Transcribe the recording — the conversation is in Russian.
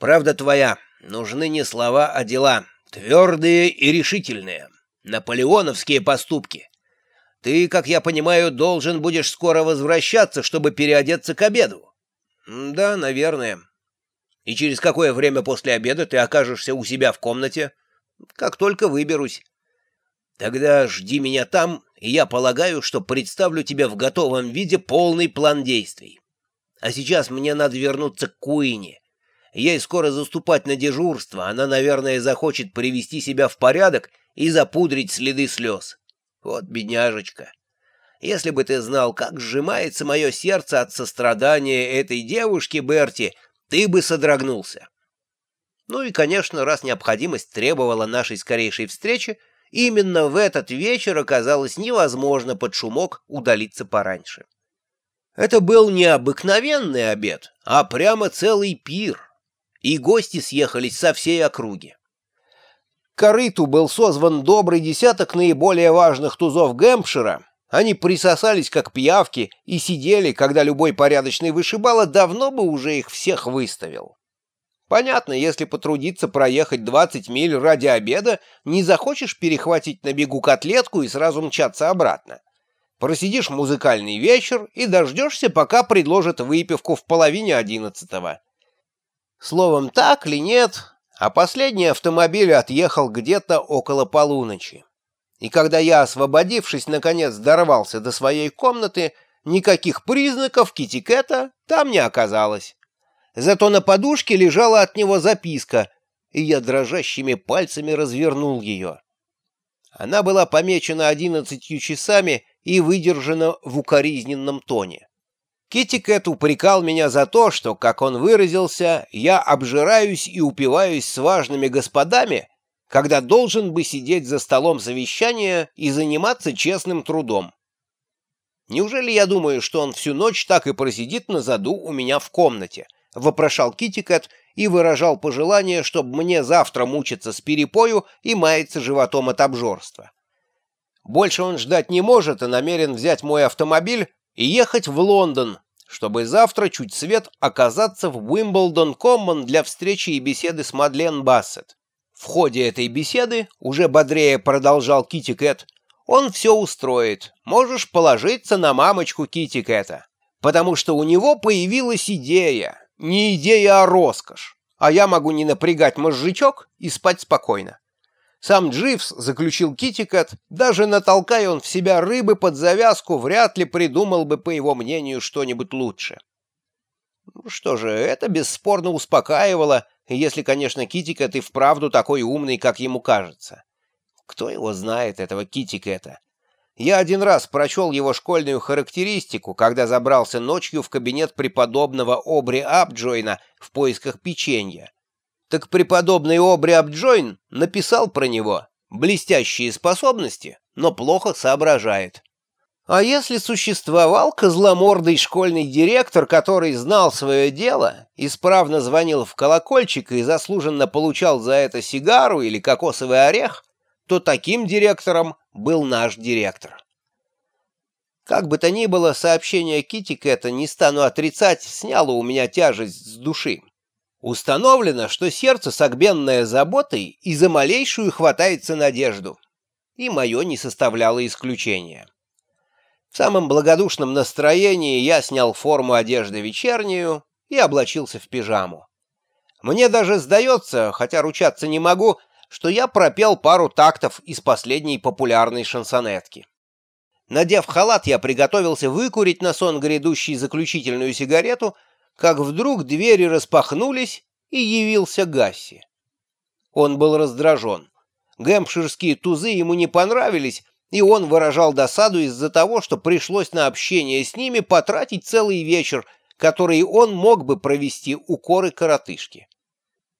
Правда твоя, нужны не слова, а дела, твердые и решительные, наполеоновские поступки. Ты, как я понимаю, должен будешь скоро возвращаться, чтобы переодеться к обеду. Да, наверное. И через какое время после обеда ты окажешься у себя в комнате? Как только выберусь. Тогда жди меня там, и я полагаю, что представлю тебе в готовом виде полный план действий. А сейчас мне надо вернуться к Куине. Ей скоро заступать на дежурство, она, наверное, захочет привести себя в порядок и запудрить следы слез. Вот бедняжечка. Если бы ты знал, как сжимается мое сердце от сострадания этой девушки, Берти, ты бы содрогнулся. Ну и, конечно, раз необходимость требовала нашей скорейшей встречи, именно в этот вечер оказалось невозможно под шумок удалиться пораньше. Это был не обыкновенный обед, а прямо целый пир, и гости съехались со всей округи. К корыту был созван добрый десяток наиболее важных тузов Гэмпшира, они присосались как пиявки и сидели, когда любой порядочный вышибала давно бы уже их всех выставил. Понятно, если потрудиться проехать 20 миль ради обеда, не захочешь перехватить на бегу котлетку и сразу мчаться обратно. Просидишь музыкальный вечер и дождешься, пока предложат выпивку в половине одиннадцатого. Словом, так ли нет, а последний автомобиль отъехал где-то около полуночи. И когда я, освободившись, наконец дорвался до своей комнаты, никаких признаков Китикета там не оказалось. Зато на подушке лежала от него записка, и я дрожащими пальцами развернул ее. Она была помечена одиннадцатью часами и выдержана в укоризненном тоне. Китикет упрекал меня за то, что, как он выразился, я обжираюсь и упиваюсь с важными господами, когда должен бы сидеть за столом совещания и заниматься честным трудом. Неужели я думаю, что он всю ночь так и просидит на заду у меня в комнате? Вопрошал Китикет и выражал пожелание, чтобы мне завтра мучиться с перепою и маяться животом от обжорства. Больше он ждать не может и намерен взять мой автомобиль и ехать в Лондон, чтобы завтра чуть свет оказаться в Уимблдон-Коммон для встречи и беседы с Мадлен Бассет. В ходе этой беседы, уже бодрее продолжал Кити Кэт, он все устроит. Можешь положиться на мамочку Кити Кэта. Потому что у него появилась идея. Не идея, а роскошь. А я могу не напрягать мозжечок и спать спокойно. Сам Дживс заключил Китикет, даже натолкай он в себя рыбы под завязку, вряд ли придумал бы, по его мнению, что-нибудь лучше. Ну что же, это бесспорно успокаивало, если, конечно, Китикет и вправду такой умный, как ему кажется. Кто его знает, этого Китикета? Я один раз прочел его школьную характеристику, когда забрался ночью в кабинет преподобного Обри Апджойна в поисках печенья. Так преподобный Обри Апджойн написал про него «блестящие способности, но плохо соображает». А если существовал козломордый школьный директор, который знал свое дело, исправно звонил в колокольчик и заслуженно получал за это сигару или кокосовый орех, то таким директором был наш директор. Как бы то ни было, сообщение Китикета, не стану отрицать, сняло у меня тяжесть с души. Установлено, что сердце, согбенное заботой, и за малейшую хватается надежду. И мое не составляло исключения. В самом благодушном настроении я снял форму одежды вечернюю и облачился в пижаму. Мне даже сдается, хотя ручаться не могу, что я пропел пару тактов из последней популярной шансонетки. Надев халат, я приготовился выкурить на сон грядущий заключительную сигарету, как вдруг двери распахнулись, и явился Гасси. Он был раздражен. Гэмпширские тузы ему не понравились, и он выражал досаду из-за того, что пришлось на общение с ними потратить целый вечер, который он мог бы провести у коры коротышки.